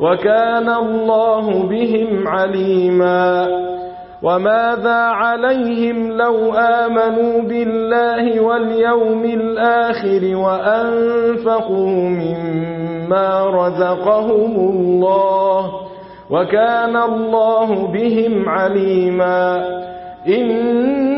وكان الله بهم عليما. وماذا عليهم لو آمنوا بالله واليوم الآخر وأنفقوا مما رزقهم الله وكان الله بهم عليما. إن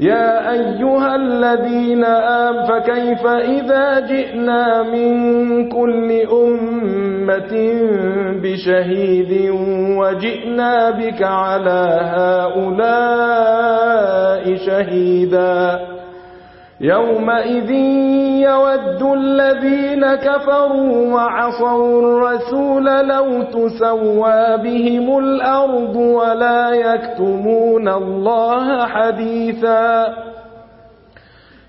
يا أيها الذين آم فكيف إذا جئنا من كل أمة بشهيد وجئنا بك على هؤلاء شهيدا؟ يومئذ يود الذين كفروا وعصوا الرسول لو تسوى بهم الأرض ولا يكتمون الله حديثا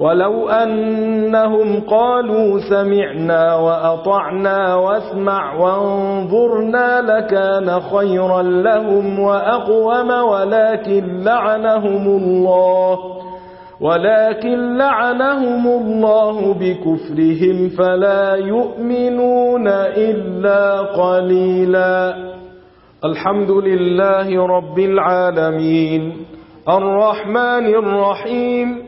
ولو أنهم قالوا سمعنا وأطعنا واسمع وانظرنا لكان خيرا لهم وأقوم ولكن لعنهم الله ولكن لعنهم الله بكفرهم فلا يؤمنون إلا قليلا الحمد لله رب العالمين الرحمن الرحيم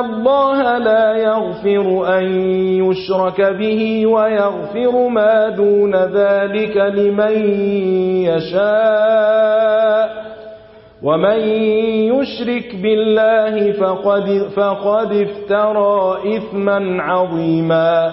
الله لا يغفر ان يشرك به ويغفر ما دون ذلك لمن يشاء ومن يشرك بالله فقد فقد افترى اثما عظيما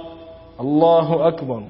اللہ اکبر